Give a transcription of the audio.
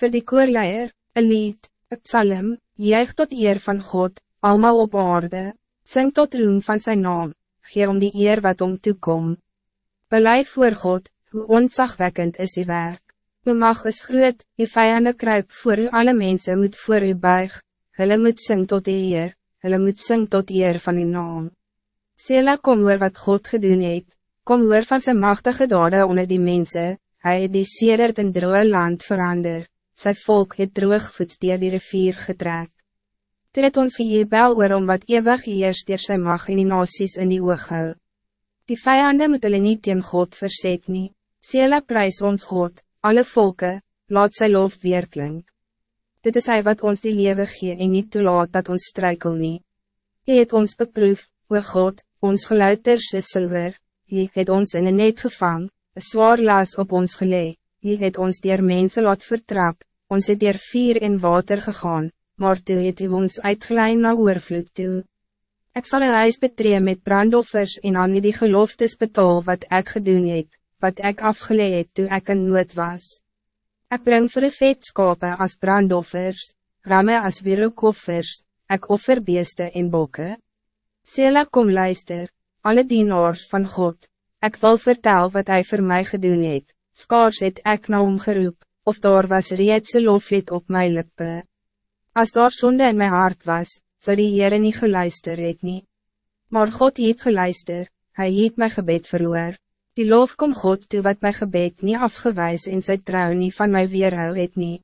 Voor die koorleier, een lied, een psalm, juig tot eer van God, allemaal op aarde, sing tot roem van zijn naam, gee om die eer wat om toekom. Beleid voor God, hoe ontzagwekkend is die werk. Uw mag is groot, die vijanden kruip voor u, alle mensen moet voor u buig, hulle moet sing tot die eer, hulle moet sing tot eer van die naam. Sela kom oor wat God gedoen het, kom oor van zijn machtige dade onder die mensen, hij het die sedert in droge land verander, sy volk het droogvoets dier die rivier getrek. Toe het ons gejebel oor om wat eeuwig heers dier sy mag in die nasies in die oog hou. Die vijanden moet hulle nie teen God verzet nie, Sela prijs ons God, alle volken, laat sy lof weerklink. Dit is hij wat ons die lewe gee en niet toelaat dat ons struikel nie. Hy het ons beproef, o God, ons geluiders is silver, hy het ons in een net gevang, een zwaar las op ons gelee, hy het ons dier mense laat vertrap, ons het dier vier in water gegaan, maar toe het hy ons uitgeleid na oorvloed toe. Ik zal een huis betree met brandoffers en aan die geloftes betaal wat ik gedoen het, wat ik afgeleid het toe ik een nood was. Ik breng voor de vetskapen als brandoffers, ramme als wierokoffers, ik offer beeste in bokken. Sela kom luister, alle dienaars van God, ik wil vertel wat hij voor mij gedoen het, skaars het ek na omgeroep, of daar was reeds loflied op mijn lippen. Als daar zonde in mijn hart was, zou die Heere nie geluister het nie. Maar God het geluister, hij het my gebed verhoor. Die lof kom God toe wat my gebed niet afgewijs en sy trouw nie van my weerhou het nie.